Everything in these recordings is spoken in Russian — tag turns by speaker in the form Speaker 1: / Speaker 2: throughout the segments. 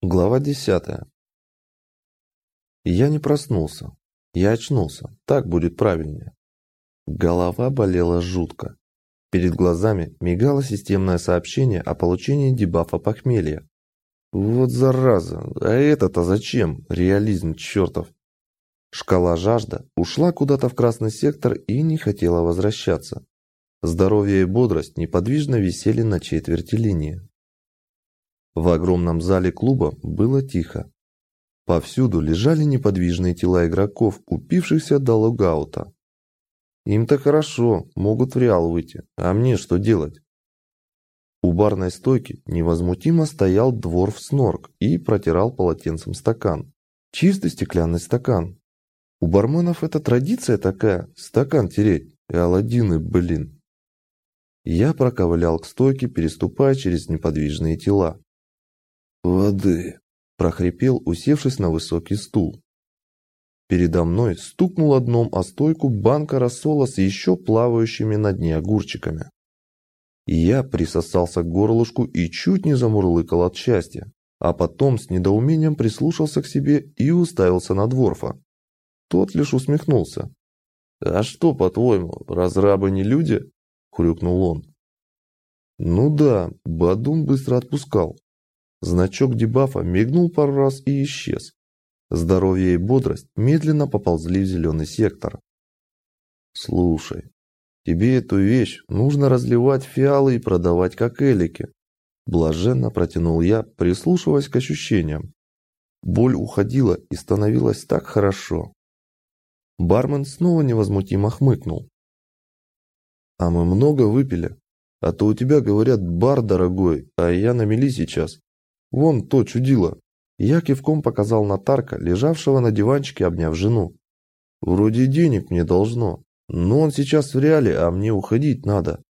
Speaker 1: Глава десятая. Я не проснулся. Я очнулся. Так будет правильнее. Голова болела жутко. Перед глазами мигало системное сообщение о получении дебафа похмелья. Вот зараза, а это-то зачем? Реализм чертов. Шкала жажда ушла куда-то в красный сектор и не хотела возвращаться. Здоровье и бодрость неподвижно висели на четверти линии. В огромном зале клуба было тихо. Повсюду лежали неподвижные тела игроков, упившихся до логаута. Им-то хорошо, могут в реал выйти, а мне что делать? У барной стойки невозмутимо стоял дворф Снорк и протирал полотенцем стакан. Чистый стеклянный стакан. У барменов это традиция такая, стакан тереть. И Аладдины, блин. Я проковылял к стойке, переступая через неподвижные тела. «Воды!» – прохрипел, усевшись на высокий стул. Передо мной стукнул дном о стойку банка рассола с еще плавающими на дне огурчиками. Я присосался к горлышку и чуть не замурлыкал от счастья, а потом с недоумением прислушался к себе и уставился на Дворфа. Тот лишь усмехнулся. «А что, по-твоему, разрабы не люди?» – хрюкнул он. «Ну да, Бадун быстро отпускал. Значок дебафа мигнул пару раз и исчез. Здоровье и бодрость медленно поползли в зеленый сектор. «Слушай, тебе эту вещь нужно разливать фиалы и продавать как элики», блаженно протянул я, прислушиваясь к ощущениям. Боль уходила и становилось так хорошо. Бармен снова невозмутимо хмыкнул. «А мы много выпили. А то у тебя, говорят, бар дорогой, а я на мели сейчас. Вон то чудило. Я кивком показал на Тарка, лежавшего на диванчике, обняв жену. Вроде денег мне должно, но он сейчас в реале, а мне уходить надо.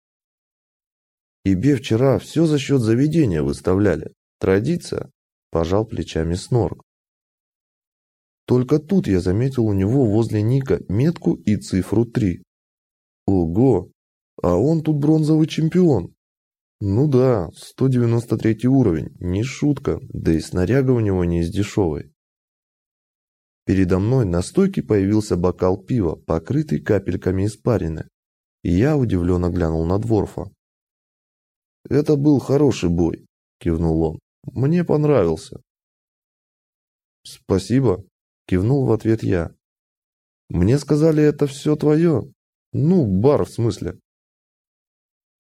Speaker 1: Тебе вчера все за счет заведения выставляли. Традиция? Пожал плечами Снорк. Только тут я заметил у него возле ника метку и цифру 3. Ого, а он тут бронзовый чемпион. Ну да, 193 уровень, не шутка, да и снаряга у него не из дешевой. Передо мной на стойке появился бокал пива, покрытый капельками испарины. И я удивленно глянул на Дворфа. «Это был хороший бой», – кивнул он. «Мне понравился». «Спасибо», – кивнул в ответ я. «Мне сказали, это все твое. Ну, бар в смысле».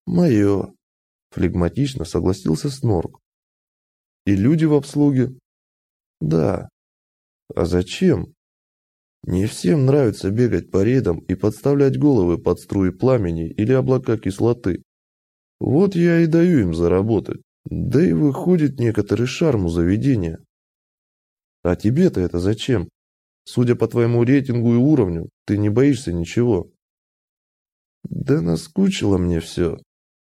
Speaker 1: «Мое», Флегматично согласился Снорк. И люди в обслуге? Да. А зачем? Не всем нравится бегать по рейдам и подставлять головы под струи пламени или облака кислоты. Вот я и даю им заработать. Да и выходит некоторый шарм у заведения. А тебе-то это зачем? Судя по твоему рейтингу и уровню, ты не боишься ничего. Да наскучило мне все.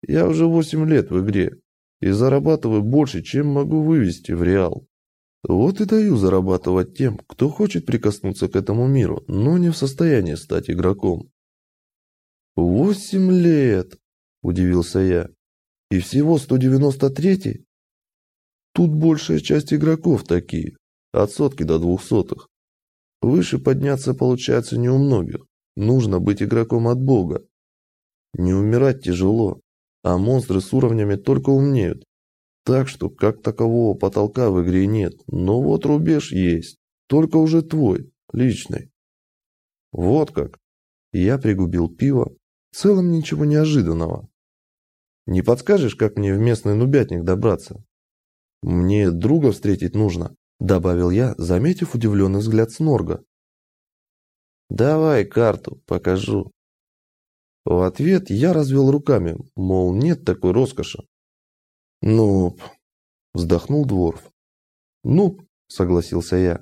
Speaker 1: Я уже 8 лет в игре и зарабатываю больше, чем могу вывести в реал. Вот и даю зарабатывать тем, кто хочет прикоснуться к этому миру, но не в состоянии стать игроком. «Восемь лет!» – удивился я. «И всего 193-й?» Тут большая часть игроков такие, от сотки до двухсотых. Выше подняться получается не у многих. Нужно быть игроком от бога. Не умирать тяжело, а монстры с уровнями только умнеют. Так что, как такового потолка в игре нет, но вот рубеж есть, только уже твой, личный. Вот как. Я пригубил пиво, в целом ничего неожиданного. Не подскажешь, как мне в местный нубятник добраться? Мне друга встретить нужно, добавил я, заметив удивленный взгляд Снорга. Давай карту, покажу. В ответ я развел руками, мол, нет такой роскоши. «Нуп», – вздохнул Дворф. «Нуп», – согласился я.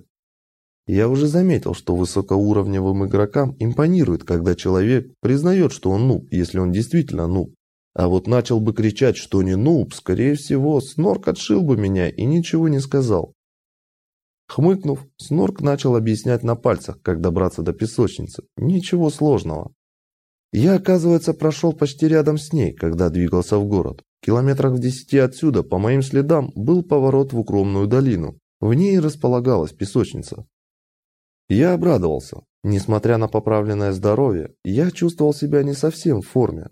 Speaker 1: Я уже заметил, что высокоуровневым игрокам импонирует, когда человек признает, что он нуб, если он действительно нуб. А вот начал бы кричать, что не нуб, скорее всего, Снорк отшил бы меня и ничего не сказал. Хмыкнув, Снорк начал объяснять на пальцах, как добраться до песочницы. Ничего сложного. Я, оказывается, прошел почти рядом с ней, когда двигался в город. Километрах в десяти отсюда, по моим следам, был поворот в укромную долину. В ней располагалась песочница. Я обрадовался. Несмотря на поправленное здоровье, я чувствовал себя не совсем в форме.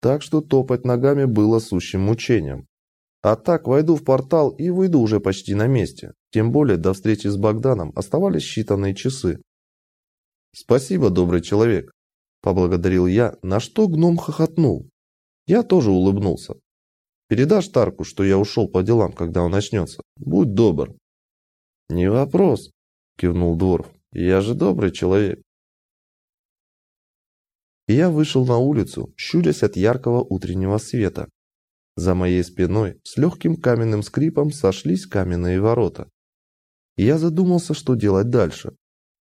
Speaker 1: Так что топать ногами было сущим мучением. А так войду в портал и выйду уже почти на месте. Тем более до встречи с Богданом оставались считанные часы. «Спасибо, добрый человек», – поблагодарил я, на что гном хохотнул. Я тоже улыбнулся. «Передашь Тарку, что я ушел по делам, когда он начнется? Будь добр». «Не вопрос», – кивнул Дворф. «Я же добрый человек». Я вышел на улицу, щурясь от яркого утреннего света. За моей спиной с легким каменным скрипом сошлись каменные ворота. Я задумался, что делать дальше.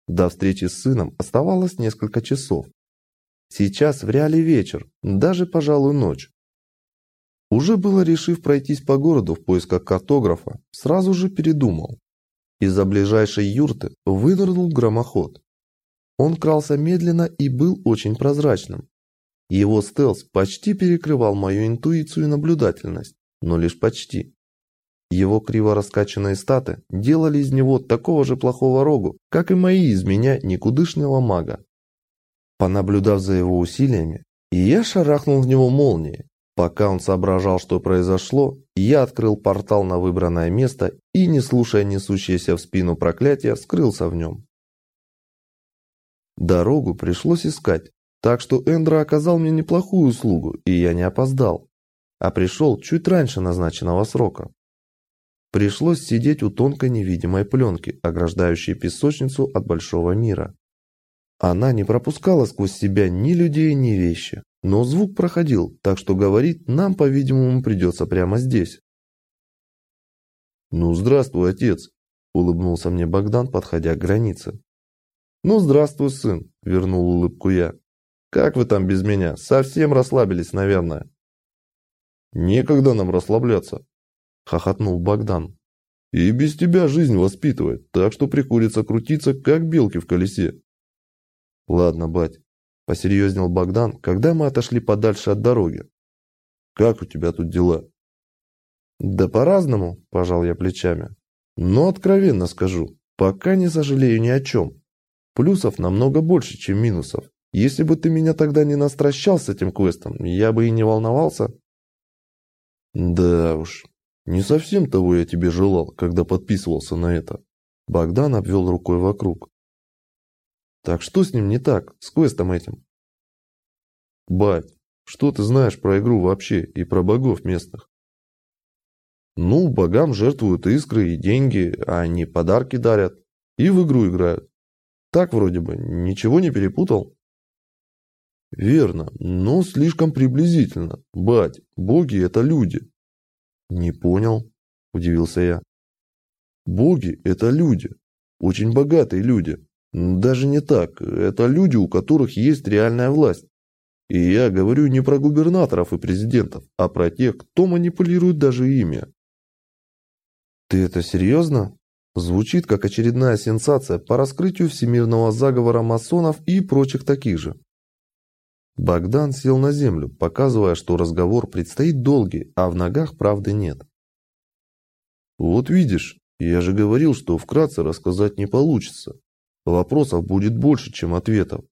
Speaker 1: До встречи с сыном оставалось несколько часов. Сейчас в реале вечер, даже, пожалуй, ночь. Уже было решив пройтись по городу в поисках картографа, сразу же передумал. Из-за ближайшей юрты вынырнул громоход. Он крался медленно и был очень прозрачным. Его стелс почти перекрывал мою интуицию и наблюдательность, но лишь почти. Его криво раскачанные статы делали из него такого же плохого рогу, как и мои из меня никудышного мага. Понаблюдав за его усилиями, я шарахнул в него молнией. Пока он соображал, что произошло, я открыл портал на выбранное место и, не слушая несущееся в спину проклятия, скрылся в нем. Дорогу пришлось искать, так что Эндра оказал мне неплохую услугу, и я не опоздал, а пришел чуть раньше назначенного срока. Пришлось сидеть у тонкой невидимой пленки, ограждающей песочницу от большого мира. Она не пропускала сквозь себя ни людей, ни вещи, но звук проходил, так что говорить нам, по-видимому, придется прямо здесь. «Ну, здравствуй, отец!» – улыбнулся мне Богдан, подходя к границе. «Ну, здравствуй, сын!» – вернул улыбку я. «Как вы там без меня? Совсем расслабились, наверное?» «Некогда нам расслабляться!» – хохотнул Богдан. «И без тебя жизнь воспитывает, так что приходится крутиться, как белки в колесе». «Ладно, бать», – посерьезнел Богдан, когда мы отошли подальше от дороги. «Как у тебя тут дела?» «Да по-разному», – пожал я плечами. «Но откровенно скажу, пока не сожалею ни о чем. Плюсов намного больше, чем минусов. Если бы ты меня тогда не настращал с этим квестом, я бы и не волновался». «Да уж, не совсем того я тебе желал, когда подписывался на это. Богдан обвел рукой вокруг. Так что с ним не так, с квестом этим? Бать, что ты знаешь про игру вообще и про богов местных? Ну, богам жертвуют искры и деньги, а они подарки дарят и в игру играют. Так вроде бы, ничего не перепутал? Верно, но слишком приблизительно. Бать, боги это люди, «Не понял», – удивился я. «Боги – это люди. Очень богатые люди. Даже не так. Это люди, у которых есть реальная власть. И я говорю не про губернаторов и президентов, а про тех, кто манипулирует даже ими». «Ты это серьезно?» Звучит как очередная сенсация по раскрытию всемирного заговора масонов и прочих таких же. Богдан сел на землю, показывая, что разговор предстоит долгий, а в ногах правды нет. «Вот видишь, я же говорил, что вкратце рассказать не получится. Вопросов будет больше, чем ответов.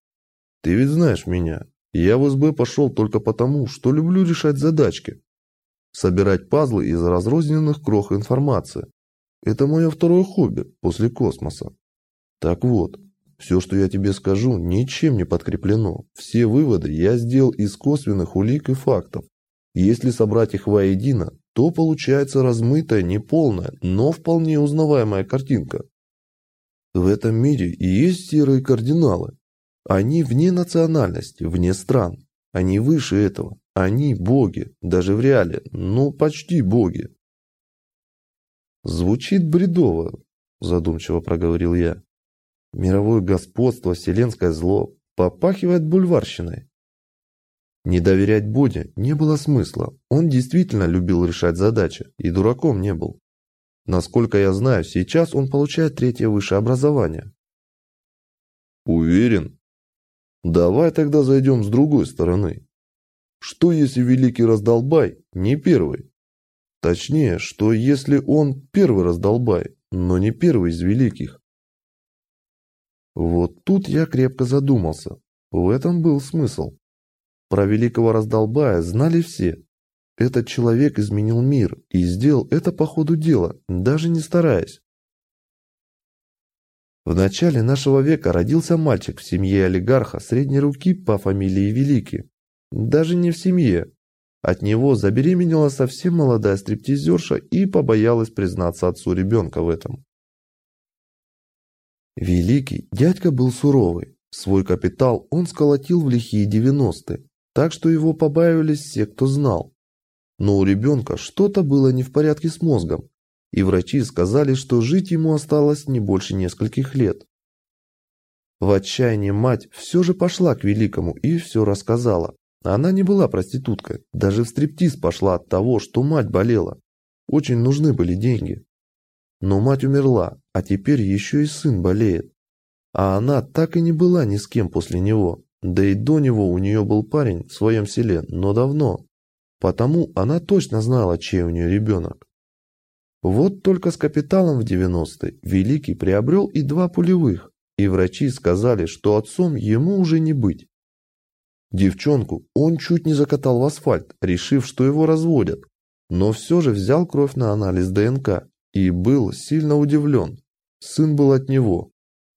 Speaker 1: Ты ведь знаешь меня. Я в СБ пошел только потому, что люблю решать задачки. Собирать пазлы из разрозненных крох информации. Это мое второе хобби после космоса. Так вот, все, что я тебе скажу, ничем не подкреплено. Все выводы я сделал из косвенных улик и фактов. Если собрать их воедино, то получается размытая, неполная, но вполне узнаваемая картинка. В этом мире и есть серые кардиналы. Они вне национальности, вне стран. Они выше этого. Они боги, даже в реале, ну почти боги. Звучит бредово, задумчиво проговорил я. Мировое господство, вселенское зло попахивает бульварщиной. Не доверять Боде не было смысла. Он действительно любил решать задачи и дураком не был. Насколько я знаю, сейчас он получает третье высшее образование. Уверен? Давай тогда зайдем с другой стороны. Что если великий раздолбай не первый? Точнее, что если он первый раздолбай, но не первый из великих? Вот тут я крепко задумался. В этом был смысл. Про великого раздолбая знали все. Этот человек изменил мир и сделал это по ходу дела, даже не стараясь. В начале нашего века родился мальчик в семье олигарха средней руки по фамилии Великий. Даже не в семье. От него забеременела совсем молодая стриптизерша и побоялась признаться отцу ребенка в этом. Великий дядька был суровый. Свой капитал он сколотил в лихие девяностые, так что его побаивались все, кто знал. Но у ребенка что-то было не в порядке с мозгом, и врачи сказали, что жить ему осталось не больше нескольких лет. В отчаянии мать все же пошла к великому и все рассказала. Она не была проституткой, даже в стриптиз пошла от того, что мать болела. Очень нужны были деньги. Но мать умерла, а теперь еще и сын болеет. А она так и не была ни с кем после него. Да и до него у нее был парень в своем селе, но давно. Потому она точно знала, чей у нее ребенок. Вот только с капиталом в 90-е Великий приобрел и два пулевых, и врачи сказали, что отцом ему уже не быть. Девчонку он чуть не закатал в асфальт, решив, что его разводят, но все же взял кровь на анализ ДНК и был сильно удивлен. Сын был от него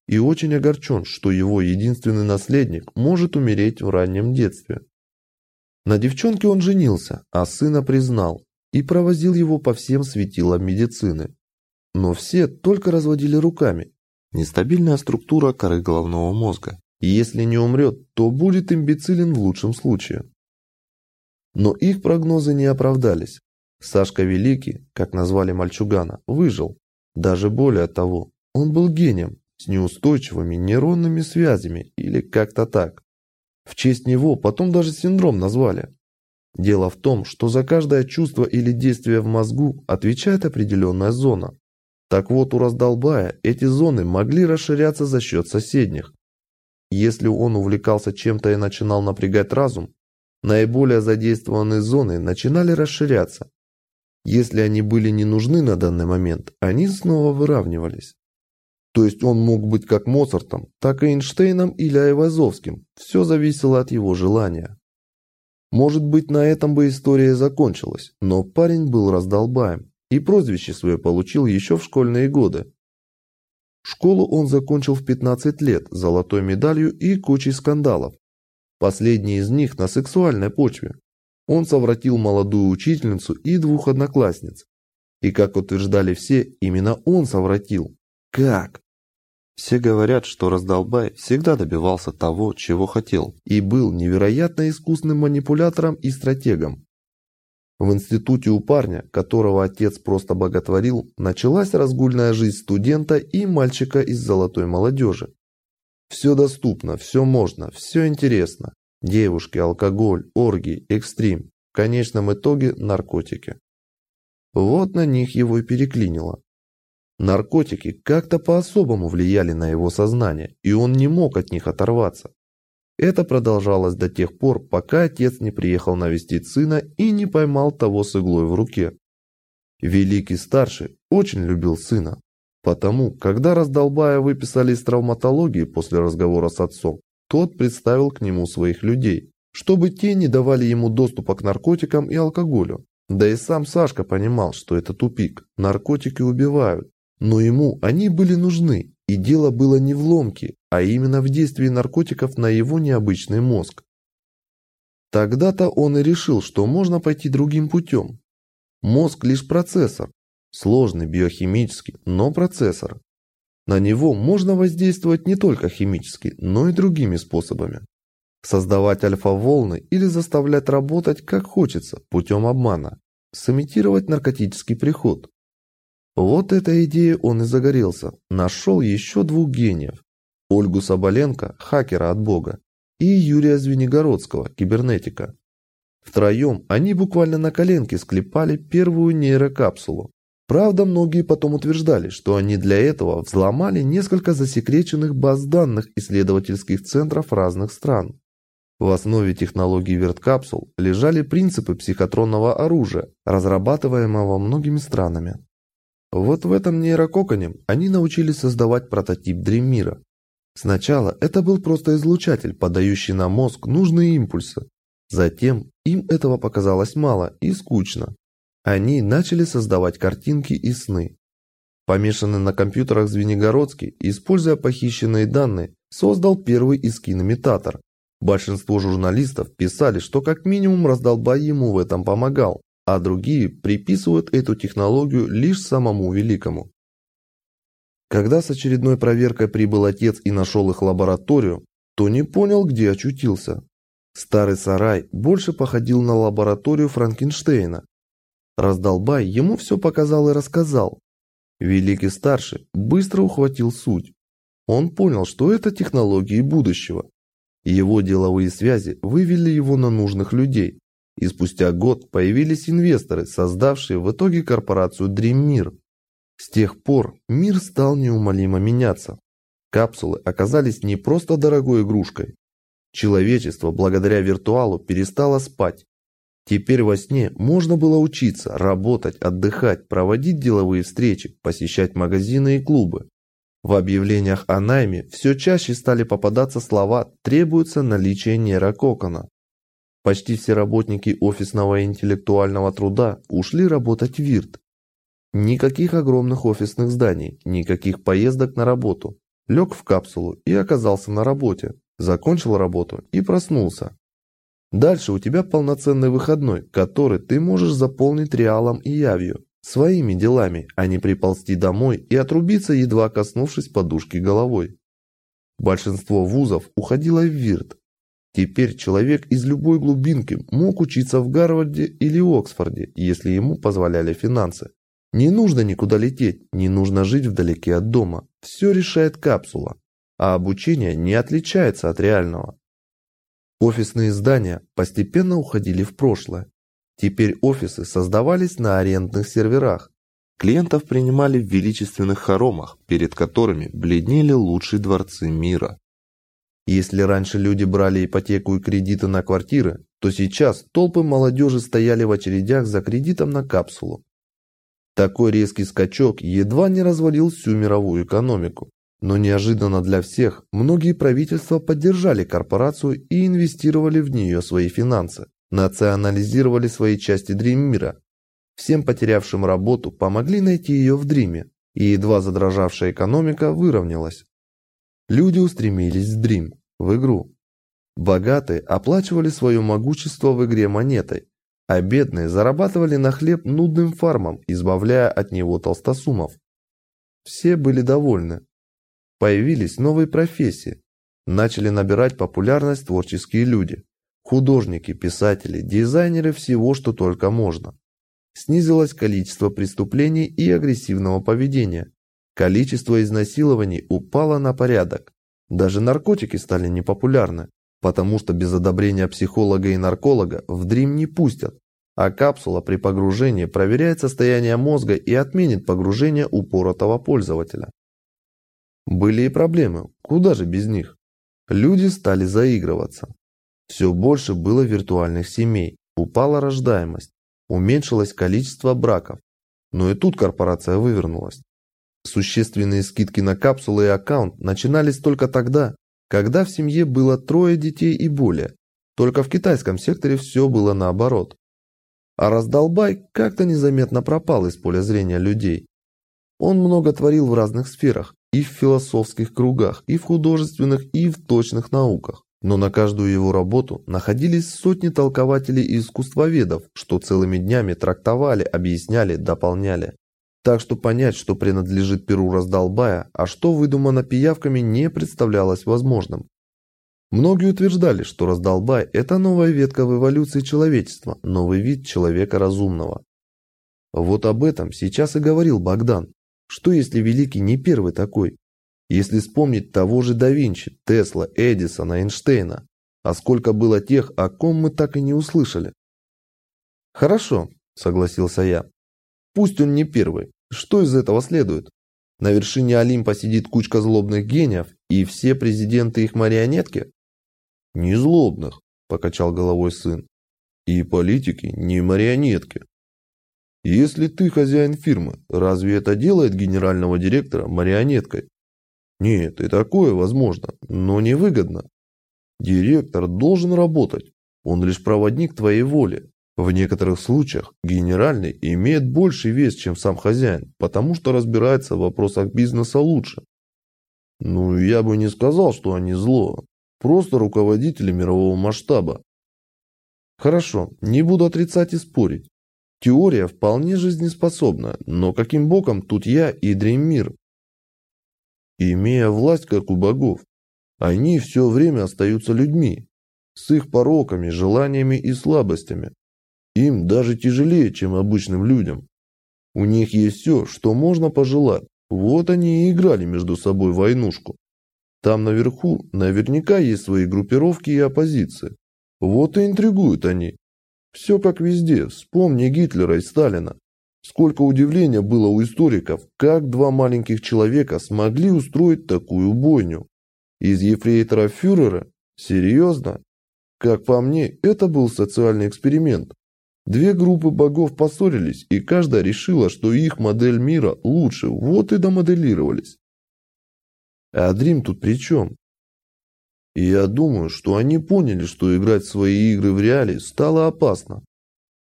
Speaker 1: и очень огорчен, что его единственный наследник может умереть в раннем детстве. На девчонке он женился, а сына признал, и провозил его по всем светилам медицины. Но все только разводили руками. Нестабильная структура коры головного мозга. И если не умрет, то будет имбецилен в лучшем случае. Но их прогнозы не оправдались. Сашка Великий, как назвали мальчугана, выжил. Даже более того, он был гением, с неустойчивыми нейронными связями или как-то так. В честь него потом даже синдром назвали. Дело в том, что за каждое чувство или действие в мозгу отвечает определенная зона. Так вот, у раздолбая эти зоны могли расширяться за счет соседних. Если он увлекался чем-то и начинал напрягать разум, наиболее задействованные зоны начинали расширяться. Если они были не нужны на данный момент, они снова выравнивались. То есть он мог быть как Моцартом, так и Эйнштейном или Айвазовским, все зависело от его желания. Может быть, на этом бы история закончилась, но парень был раздолбаем и прозвище свое получил еще в школьные годы. Школу он закончил в 15 лет, золотой медалью и кучей скандалов. Последний из них на сексуальной почве. Он совратил молодую учительницу и двух одноклассниц. И как утверждали все, именно он совратил. Как? Все говорят, что раздолбай всегда добивался того, чего хотел, и был невероятно искусным манипулятором и стратегом. В институте у парня, которого отец просто боготворил, началась разгульная жизнь студента и мальчика из золотой молодежи. Все доступно, все можно, все интересно. Девушки, алкоголь, оргии, экстрим. В конечном итоге наркотики. Вот на них его и переклинило. Наркотики как-то по-особому влияли на его сознание, и он не мог от них оторваться. Это продолжалось до тех пор, пока отец не приехал навестить сына и не поймал того с иглой в руке. Великий старший очень любил сына. Потому, когда раздолбая выписали из травматологии после разговора с отцом, тот представил к нему своих людей, чтобы те не давали ему доступа к наркотикам и алкоголю. Да и сам Сашка понимал, что это тупик. Наркотики убивают, но ему они были нужны, и дело было не в ломке, а именно в действии наркотиков на его необычный мозг. Тогда-то он и решил, что можно пойти другим путем. Мозг лишь процессор, сложный биохимический, но процессор. На него можно воздействовать не только химически, но и другими способами. Создавать альфа-волны или заставлять работать как хочется путем обмана. Сымитировать наркотический приход. Вот этой идеей он и загорелся. Нашел еще двух гениев. Ольгу Соболенко, хакера от бога, и Юрия Звенигородского, кибернетика. Втроем они буквально на коленке склепали первую нейрокапсулу. Правда, многие потом утверждали, что они для этого взломали несколько засекреченных баз данных исследовательских центров разных стран. В основе технологий верткапсул лежали принципы психотронного оружия, разрабатываемого многими странами. Вот в этом нейрококоне они научились создавать прототип Дриммира. Сначала это был просто излучатель, подающий на мозг нужные импульсы. Затем им этого показалось мало и скучно. Они начали создавать картинки и сны. Помешанный на компьютерах Звенигородский, используя похищенные данные, создал первый искин-имитатор. Большинство журналистов писали, что как минимум раздолбай ему в этом помогал, а другие приписывают эту технологию лишь самому великому. Когда с очередной проверкой прибыл отец и нашел их лабораторию, то не понял, где очутился. Старый сарай больше походил на лабораторию Франкенштейна. Раздолбай ему все показал и рассказал, Великий Старший быстро ухватил суть. Он понял, что это технологии будущего. Его деловые связи вывели его на нужных людей. И спустя год появились инвесторы, создавшие в итоге корпорацию Dream С тех пор мир стал неумолимо меняться. Капсулы оказались не просто дорогой игрушкой. Человечество благодаря виртуалу перестало спать. Теперь во сне можно было учиться, работать, отдыхать, проводить деловые встречи, посещать магазины и клубы. В объявлениях о найме все чаще стали попадаться слова «требуется наличие нейрококона». Почти все работники офисного интеллектуального труда ушли работать в ВИРТ. Никаких огромных офисных зданий, никаких поездок на работу. Лег в капсулу и оказался на работе. Закончил работу и проснулся. Дальше у тебя полноценный выходной, который ты можешь заполнить реалом и явью, своими делами, а не приползти домой и отрубиться, едва коснувшись подушки головой. Большинство вузов уходило в ВИРТ. Теперь человек из любой глубинки мог учиться в Гарварде или Оксфорде, если ему позволяли финансы. Не нужно никуда лететь, не нужно жить вдалеке от дома. Все решает капсула. А обучение не отличается от реального. Офисные здания постепенно уходили в прошлое. Теперь офисы создавались на арендных серверах. Клиентов принимали в величественных хоромах, перед которыми бледнели лучшие дворцы мира. Если раньше люди брали ипотеку и кредиты на квартиры, то сейчас толпы молодежи стояли в очередях за кредитом на капсулу. Такой резкий скачок едва не развалил всю мировую экономику. Но неожиданно для всех, многие правительства поддержали корпорацию и инвестировали в нее свои финансы, национализировали свои части Дриммира. Всем потерявшим работу помогли найти ее в Дриме, и едва задрожавшая экономика выровнялась. Люди устремились в Дрим, в игру. Богатые оплачивали свое могущество в игре монетой, а бедные зарабатывали на хлеб нудным фармом, избавляя от него толстосумов. Все были довольны, Появились новые профессии. Начали набирать популярность творческие люди. Художники, писатели, дизайнеры всего, что только можно. Снизилось количество преступлений и агрессивного поведения. Количество изнасилований упало на порядок. Даже наркотики стали непопулярны, потому что без одобрения психолога и нарколога в дрим не пустят, а капсула при погружении проверяет состояние мозга и отменит погружение упоротого пользователя. Были и проблемы, куда же без них? Люди стали заигрываться. Все больше было виртуальных семей, упала рождаемость, уменьшилось количество браков. Но и тут корпорация вывернулась. Существенные скидки на капсулы и аккаунт начинались только тогда, когда в семье было трое детей и более. Только в китайском секторе все было наоборот. А раздолбай как-то незаметно пропал из поля зрения людей. Он много творил в разных сферах, и в философских кругах, и в художественных, и в точных науках. Но на каждую его работу находились сотни толкователей и искусствоведов, что целыми днями трактовали, объясняли, дополняли. Так что понять, что принадлежит перу раздолбая, а что выдумано пиявками, не представлялось возможным. Многие утверждали, что раздолбай – это новая ветка в эволюции человечества, новый вид человека разумного. Вот об этом сейчас и говорил Богдан, что если Великий не первый такой? Если вспомнить того же да Винчи, Тесла, Эдисона, Эйнштейна, а сколько было тех, о ком мы так и не услышали? Хорошо, согласился я. Пусть он не первый. Что из этого следует? На вершине Олимпа сидит кучка злобных гениев, и все президенты их марионетки? Не злобных, покачал головой сын. И политики не марионетки. Если ты хозяин фирмы, разве это делает генерального директора марионеткой? Нет, и такое возможно, но невыгодно. Директор должен работать. Он лишь проводник твоей воли. В некоторых случаях генеральный имеет больший вес, чем сам хозяин, потому что разбирается в вопросах бизнеса лучше. Ну, я бы не сказал, что они зло. Просто руководители мирового масштаба. Хорошо, не буду отрицать и спорить. Теория вполне жизнеспособна, но каким боком тут я и Дриммир? Имея власть, как у богов, они все время остаются людьми, с их пороками, желаниями и слабостями. Им даже тяжелее, чем обычным людям. У них есть все, что можно пожелать. Вот они и играли между собой войнушку. Там наверху наверняка есть свои группировки и оппозиции. Вот и интригуют они. Все как везде, вспомни Гитлера и Сталина. Сколько удивления было у историков, как два маленьких человека смогли устроить такую бойню. Из ефрейтора фюрера? Серьезно? Как по мне, это был социальный эксперимент. Две группы богов поссорились, и каждая решила, что их модель мира лучше, вот и домоделировались. А Дрим тут при чем? Я думаю, что они поняли, что играть в свои игры в реале стало опасно.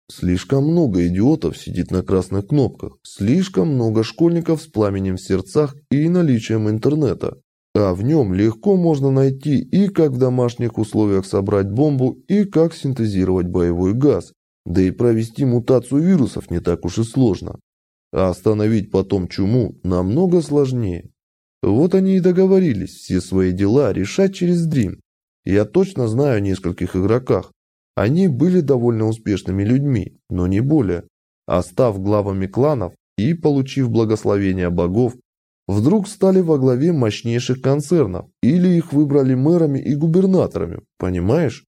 Speaker 1: Слишком много идиотов сидит на красных кнопках, слишком много школьников с пламенем в сердцах и наличием интернета. А в нем легко можно найти и как в домашних условиях собрать бомбу, и как синтезировать боевой газ, да и провести мутацию вирусов не так уж и сложно. А остановить потом чуму намного сложнее. Вот они и договорились все свои дела решать через Dream. Я точно знаю о нескольких игроках. Они были довольно успешными людьми, но не более. А став главами кланов и получив благословение богов, вдруг стали во главе мощнейших концернов или их выбрали мэрами и губернаторами, понимаешь?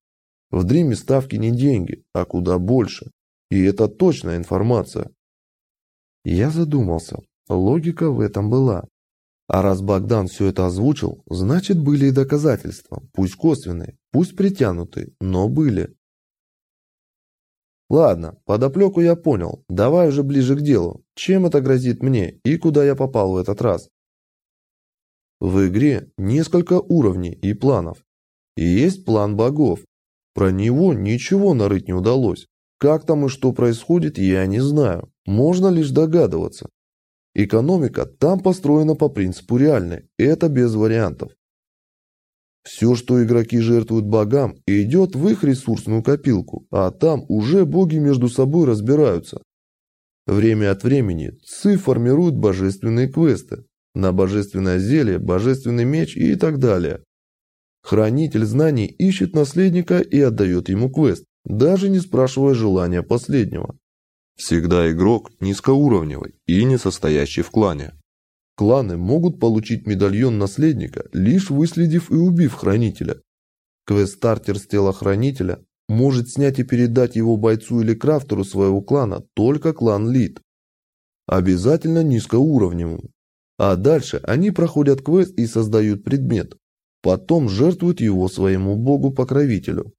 Speaker 1: В Дриме ставки не деньги, а куда больше. И это точная информация. Я задумался. Логика в этом была. А раз Богдан все это озвучил, значит были и доказательства. Пусть косвенные, пусть притянутые, но были. Ладно, подоплеку я понял. Давай уже ближе к делу. Чем это грозит мне и куда я попал в этот раз? В игре несколько уровней и планов. И есть план богов, про него ничего нарыть не удалось. Как там и что происходит, я не знаю. Можно лишь догадываться. Экономика там построена по принципу реальной. Это без вариантов. Все, что игроки жертвуют богам, идет в их ресурсную копилку, а там уже боги между собой разбираются. Время от времени ЦИ формируют божественные квесты. На божественное зелье, божественный меч и так далее. Хранитель знаний ищет наследника и отдает ему квест, даже не спрашивая желания последнего. Всегда игрок низкоуровневый и не состоящий в клане. Кланы могут получить медальон наследника, лишь выследив и убив хранителя. Квест-стартер с тела хранителя может снять и передать его бойцу или крафтеру своего клана только клан Лид. Обязательно низкоуровневым. А дальше они проходят квест и создают предмет. Потом жертвуют его своему богу-покровителю.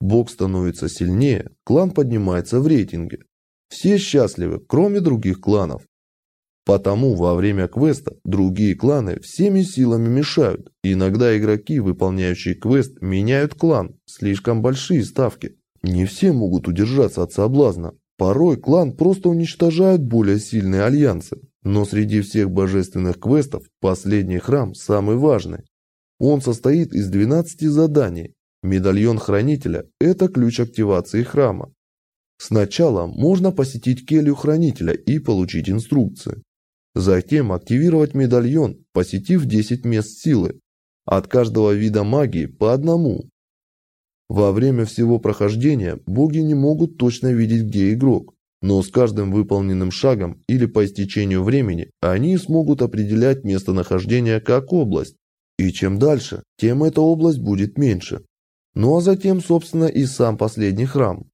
Speaker 1: Бог становится сильнее, клан поднимается в рейтинге. Все счастливы, кроме других кланов. Потому во время квеста другие кланы всеми силами мешают. Иногда игроки, выполняющие квест, меняют клан. Слишком большие ставки. Не все могут удержаться от соблазна. Порой клан просто уничтожает более сильные альянсы. Но среди всех божественных квестов последний храм самый важный. Он состоит из 12 заданий. Медальон хранителя – это ключ активации храма. Сначала можно посетить келью хранителя и получить инструкции. Затем активировать медальон, посетив 10 мест силы. От каждого вида магии по одному. Во время всего прохождения боги не могут точно видеть, где игрок. Но с каждым выполненным шагом или по истечению времени они смогут определять местонахождение как область. И чем дальше, тем эта область будет меньше. Ну а затем, собственно, и сам последний храм.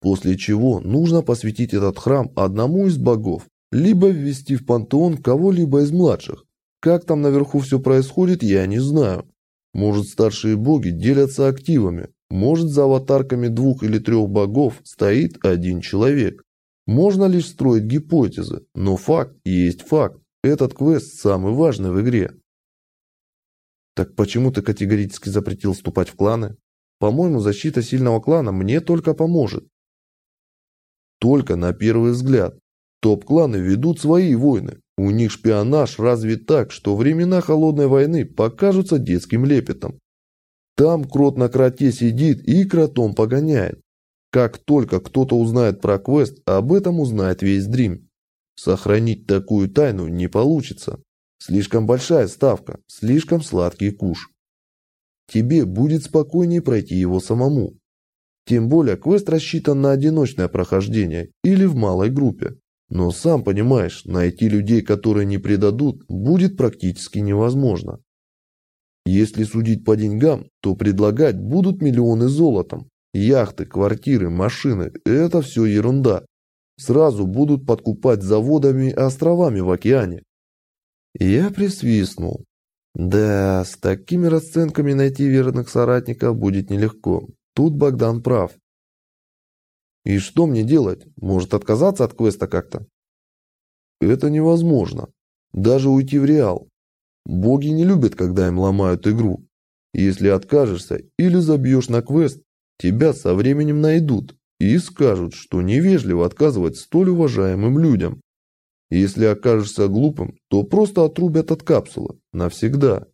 Speaker 1: После чего нужно посвятить этот храм одному из богов, либо ввести в пантеон кого-либо из младших. Как там наверху все происходит, я не знаю. Может, старшие боги делятся активами, Может, за аватарками двух или трех богов стоит один человек. Можно лишь строить гипотезы, но факт есть факт. Этот квест самый важный в игре. Так почему ты категорически запретил вступать в кланы? По-моему, защита сильного клана мне только поможет. Только на первый взгляд. Топ-кланы ведут свои войны. У них шпионаж развит так, что времена холодной войны покажутся детским лепетом. Там крот на кроте сидит и кротом погоняет. Как только кто-то узнает про квест, об этом узнает весь Дрим. Сохранить такую тайну не получится. Слишком большая ставка, слишком сладкий куш. Тебе будет спокойнее пройти его самому. Тем более квест рассчитан на одиночное прохождение или в малой группе. Но сам понимаешь, найти людей, которые не предадут, будет практически невозможно. Если судить по деньгам, то предлагать будут миллионы золотом. Яхты, квартиры, машины – это все ерунда. Сразу будут подкупать заводами и островами в океане. Я присвистнул. Да, с такими расценками найти верных соратников будет нелегко. Тут Богдан прав. И что мне делать? Может отказаться от квеста как-то? Это невозможно. Даже уйти в Реал. Боги не любят, когда им ломают игру. Если откажешься или забьешь на квест, тебя со временем найдут и скажут, что невежливо отказывать столь уважаемым людям. Если окажешься глупым, то просто отрубят от капсулы навсегда.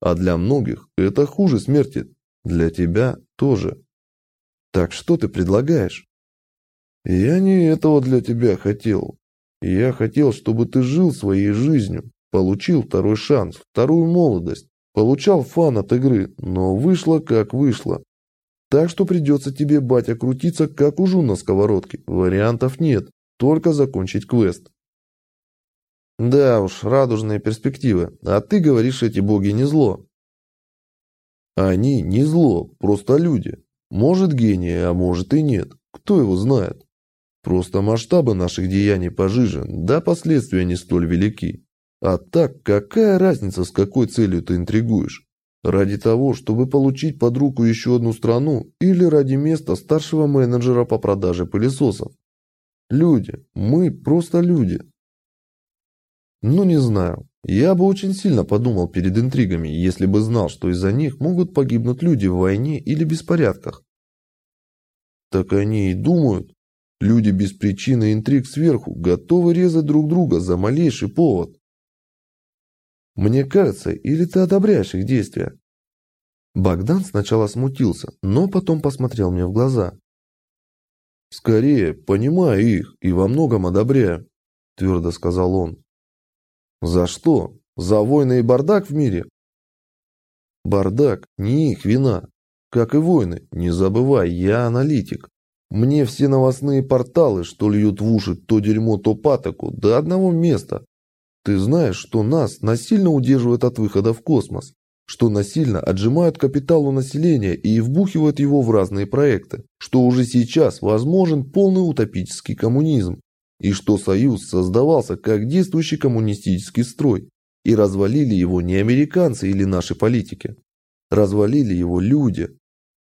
Speaker 1: А для многих это хуже смерти. Для тебя тоже. Так что ты предлагаешь? Я не этого для тебя хотел. Я хотел, чтобы ты жил своей жизнью, получил второй шанс, вторую молодость, получал фан от игры, но вышло как вышло. Так что придется тебе, батя, крутиться, как ужу на сковородке. Вариантов нет, только закончить квест. Да уж, радужные перспективы. А ты говоришь, эти боги не зло. Они не зло, просто люди. Может гении, а может и нет. Кто его знает? Просто масштабы наших деяний пожиже, да последствия не столь велики. А так, какая разница, с какой целью ты интригуешь? Ради того, чтобы получить под руку еще одну страну или ради места старшего менеджера по продаже пылесосов? Люди. Мы просто люди. Ну, не знаю. Я бы очень сильно подумал перед интригами, если бы знал, что из-за них могут погибнуть люди в войне или беспорядках. Так они и думают. Люди без причины интриг сверху готовы резать друг друга за малейший повод. Мне кажется, или ты одобряешь их действия? Богдан сначала смутился, но потом посмотрел мне в глаза. «Скорее, понимаю их и во многом одобряю», – твердо сказал он. За что? За войны и бардак в мире? Бардак не их вина. Как и войны, не забывай, я аналитик. Мне все новостные порталы, что льют в уши то дерьмо, то патоку, до одного места. Ты знаешь, что нас насильно удерживают от выхода в космос, что насильно отжимают капитал у населения и вбухивают его в разные проекты, что уже сейчас возможен полный утопический коммунизм, и что Союз создавался как действующий коммунистический строй, и развалили его не американцы или наши политики. Развалили его люди.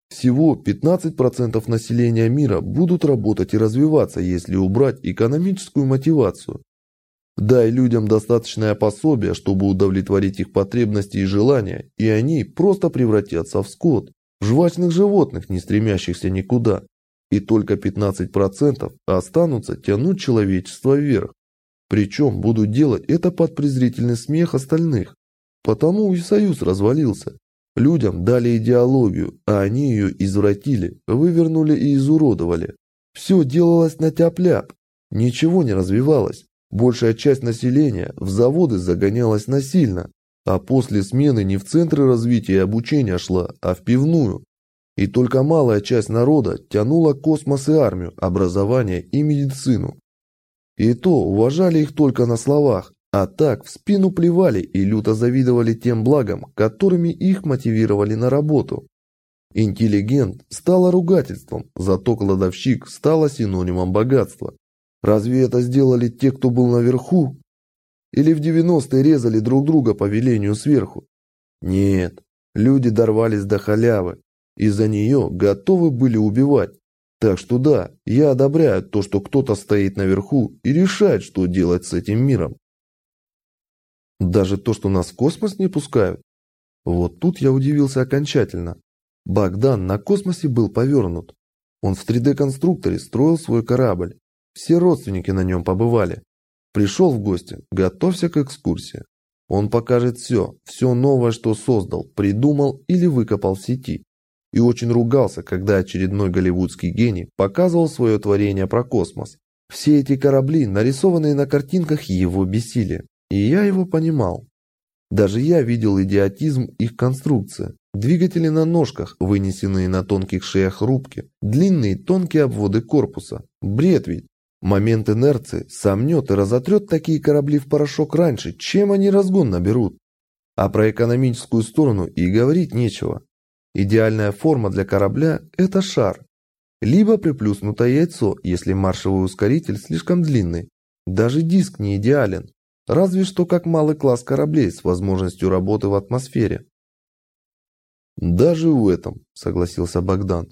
Speaker 1: Всего 15% населения мира будут работать и развиваться, если убрать экономическую мотивацию. Дай людям достаточное пособие, чтобы удовлетворить их потребности и желания, и они просто превратятся в скот, в жвачных животных, не стремящихся никуда и только 15% останутся тянуть человечество вверх. Причем будут делать это под презрительный смех остальных. Потому и союз развалился. Людям дали идеологию, а они ее извратили, вывернули и изуродовали. Все делалось на тяп-ляп, ничего не развивалось. Большая часть населения в заводы загонялась насильно, а после смены не в центры развития и обучения шла, а в пивную, и только малая часть народа тянула космос и армию, образование и медицину. И то уважали их только на словах, а так в спину плевали и люто завидовали тем благам, которыми их мотивировали на работу. Интеллигент стало ругательством, зато кладовщик стало синонимом богатства. Разве это сделали те, кто был наверху? Или в 90-е резали друг друга по велению сверху? Нет, люди дорвались до халявы, и за нее готовы были убивать. Так что да, я одобряю то, что кто-то стоит наверху и решает, что делать с этим миром. Даже то, что нас в космос не пускают? Вот тут я удивился окончательно. Богдан на космосе был повернут. Он в 3D-конструкторе строил свой корабль. Все родственники на нем побывали. Пришел в гости, готовься к экскурсии. Он покажет все, все новое, что создал, придумал или выкопал в сети и очень ругался, когда очередной голливудский гений показывал свое творение про космос. Все эти корабли, нарисованные на картинках, его бесили. И я его понимал. Даже я видел идиотизм их конструкции. Двигатели на ножках, вынесенные на тонких шеях рубки, длинные тонкие обводы корпуса. Бред ведь. Момент инерции сомнет и разотрет такие корабли в порошок раньше, чем они разгон наберут. А про экономическую сторону и говорить нечего. Идеальная форма для корабля – это шар. Либо приплюснутое яйцо, если маршевый ускоритель слишком длинный. Даже диск не идеален. Разве что как малый класс кораблей с возможностью работы в атмосфере. «Даже в этом», – согласился Богдан.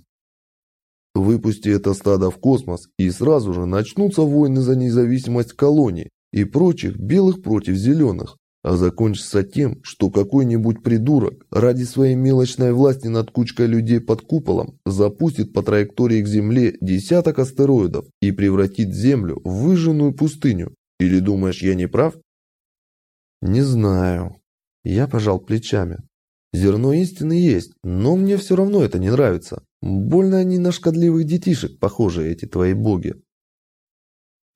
Speaker 1: «Выпусти это стадо в космос, и сразу же начнутся войны за независимость колоний и прочих белых против зеленых а закончится тем, что какой-нибудь придурок ради своей мелочной власти над кучкой людей под куполом запустит по траектории к Земле десяток астероидов и превратит Землю в выжженную пустыню. Или думаешь, я не прав? Не знаю. Я пожал плечами. Зерно истины есть, но мне все равно это не нравится. Больно они на шкодливых детишек похожи, эти твои боги.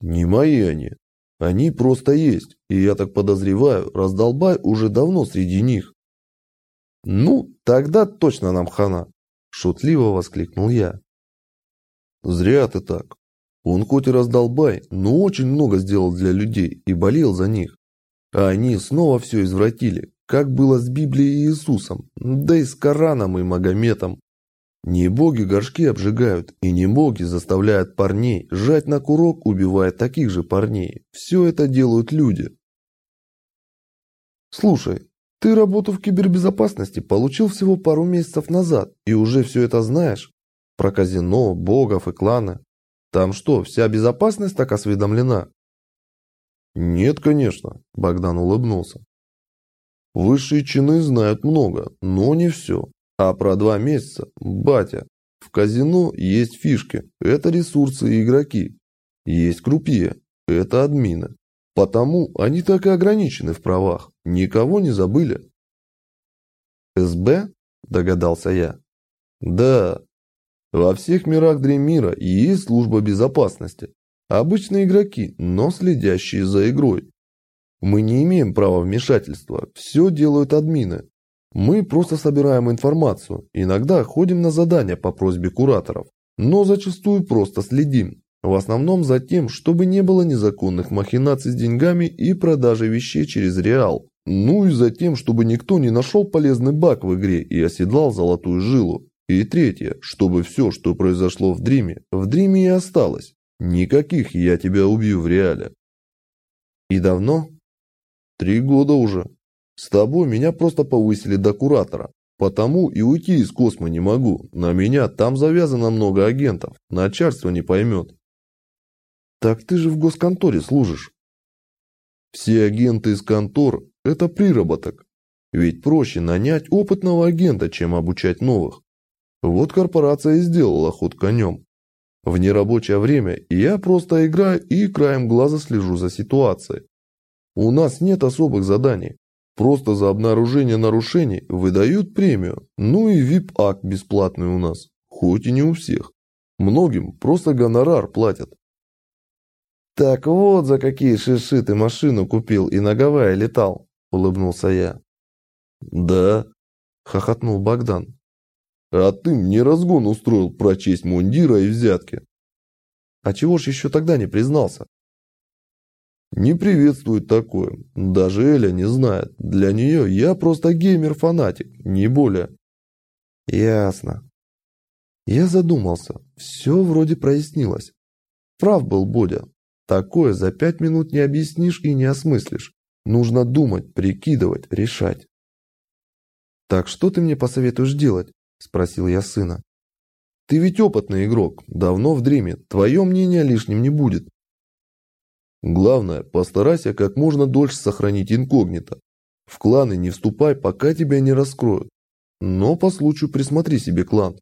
Speaker 1: Не мои они, они просто есть, и я так подозреваю, раздолбай уже давно среди них. Ну, тогда точно нам хана, шутливо воскликнул я. Зря ты так. Он хоть и раздолбай, но очень много сделал для людей и болел за них. А они снова все извратили, как было с Библией и Иисусом, да и с Кораном и Магометом. Не боги горшки обжигают, и не боги заставляют парней жать на курок, убивая таких же парней. Все это делают люди. Слушай, ты работу в кибербезопасности получил всего пару месяцев назад, и уже все это знаешь? Про казино, богов и кланы. Там что, вся безопасность так осведомлена? Нет, конечно, Богдан улыбнулся. Высшие чины знают много, но не все. А про два месяца, батя, в казино есть фишки, это ресурсы и игроки. Есть крупье, это админы. Потому они так и ограничены в правах, никого не забыли. СБ? Догадался я. Да, во всех мирах Дремира есть служба безопасности. Обычные игроки, но следящие за игрой. Мы не имеем права вмешательства, все делают админы. Мы просто собираем информацию, иногда ходим на задания по просьбе кураторов, но зачастую просто следим. В основном за тем, чтобы не было незаконных махинаций с деньгами и продажей вещей через Реал. Ну и за тем, чтобы никто не нашел полезный баг в игре и оседлал золотую жилу. И третье, чтобы все, что произошло в Дриме, в Дриме и осталось. Никаких «я тебя убью» в Реале. И давно? Три года уже. С тобой меня просто повысили до куратора. Потому и уйти из космо не могу. На меня там завязано много агентов. Начальство не поймет. Так ты же в госконторе служишь. Все агенты из контор – это приработок. Ведь проще нанять опытного агента, чем обучать новых. Вот корпорация и сделала ход конем. В нерабочее время я просто играю и краем глаза слежу за ситуацией. У нас нет особых заданий. Просто за обнаружение нарушений выдают премию. Ну и VIP-акт бесплатный у нас. Хоть и не у всех. Многим просто гонорар платят. «Так вот за какие шиши ты машину купил и на Гавайи летал», – улыбнулся я. «Да», – хохотнул Богдан. «А ты мне разгон устроил про честь мундира и взятки». «А чего ж еще тогда не признался?» Не приветствует такое. Даже Эля не знает. Для нее я просто геймер-фанатик, не более. Ясно. Я задумался. Все вроде прояснилось. Прав был Бодя. Такое за пять минут не объяснишь и не осмыслишь. Нужно думать, прикидывать, решать. Так что ты мне посоветуешь делать? – спросил я сына. «Ты ведь опытный игрок, давно в дреме, твое мнение лишним не будет». «Главное, постарайся как можно дольше сохранить инкогнито. В кланы не вступай, пока тебя не раскроют. Но по случаю присмотри себе клан.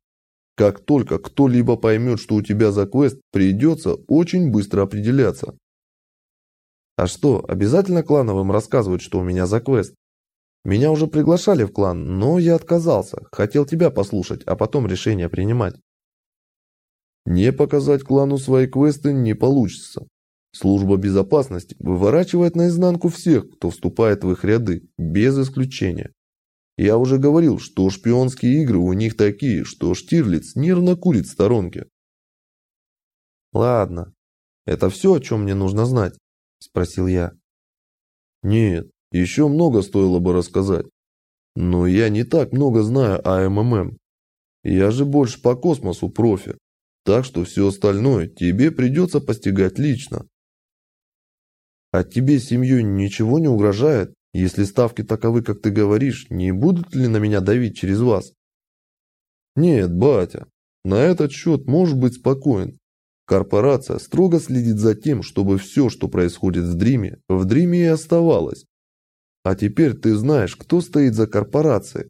Speaker 1: Как только кто-либо поймет, что у тебя за квест, придется очень быстро определяться. А что, обязательно клановым рассказывать, что у меня за квест? Меня уже приглашали в клан, но я отказался. Хотел тебя послушать, а потом решение принимать. Не показать клану свои квесты не получится. Служба безопасности выворачивает наизнанку всех, кто вступает в их ряды, без исключения. Я уже говорил, что шпионские игры у них такие, что Штирлиц нервно курит в сторонке. Ладно, это все, о чем мне нужно знать, спросил я. Нет, еще много стоило бы рассказать. Но я не так много знаю о МММ. Я же больше по космосу профи. Так что все остальное тебе придется постигать лично. А тебе семью ничего не угрожает? Если ставки таковы, как ты говоришь, не будут ли на меня давить через вас? Нет, батя, на этот счет можешь быть спокоен. Корпорация строго следит за тем, чтобы все, что происходит в Дриме, в Дриме и оставалось. А теперь ты знаешь, кто стоит за корпорацией.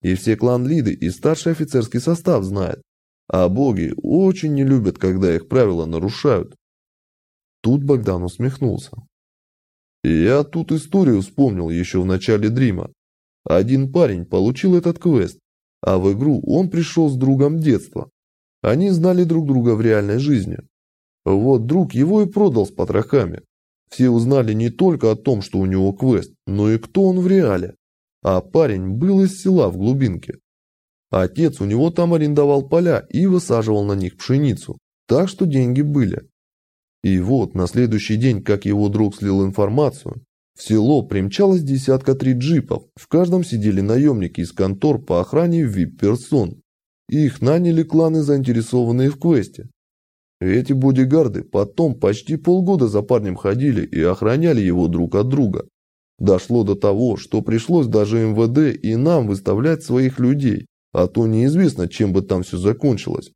Speaker 1: И все клан-лиды и старший офицерский состав знают. А боги очень не любят, когда их правила нарушают. Тут Богдан усмехнулся. Я тут историю вспомнил еще в начале Дрима. Один парень получил этот квест, а в игру он пришел с другом детства. Они знали друг друга в реальной жизни. Вот друг его и продал с потрохами. Все узнали не только о том, что у него квест, но и кто он в реале. А парень был из села в глубинке. Отец у него там арендовал поля и высаживал на них пшеницу, так что деньги были. И вот, на следующий день, как его друг слил информацию, в село примчалось десятка три джипов, в каждом сидели наемники из контор по охране вип-персон. Их наняли кланы, заинтересованные в квесте. Эти бодигарды потом почти полгода за парнем ходили и охраняли его друг от друга. Дошло до того, что пришлось даже МВД и нам выставлять своих людей, а то неизвестно, чем бы там все закончилось.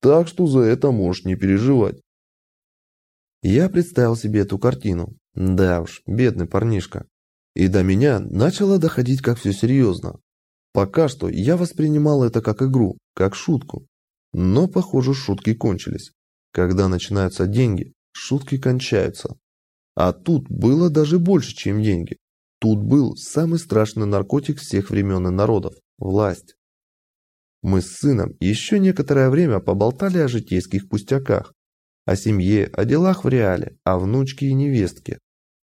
Speaker 1: Так что за это можешь не переживать. Я представил себе эту картину. Да уж, бедный парнишка. И до меня начало доходить, как все серьезно. Пока что я воспринимал это как игру, как шутку. Но, похоже, шутки кончились. Когда начинаются деньги, шутки кончаются. А тут было даже больше, чем деньги. Тут был самый страшный наркотик всех времен и народов – власть. Мы с сыном еще некоторое время поболтали о житейских пустяках, о семье, о делах в реале, о внучке и невестке.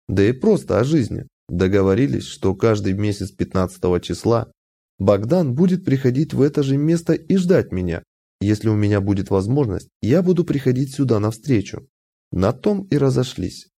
Speaker 1: Да и просто о жизни. Договорились, что каждый месяц 15 числа Богдан будет приходить в это же место и ждать меня. Если у меня будет возможность, я буду приходить сюда навстречу. На том и разошлись.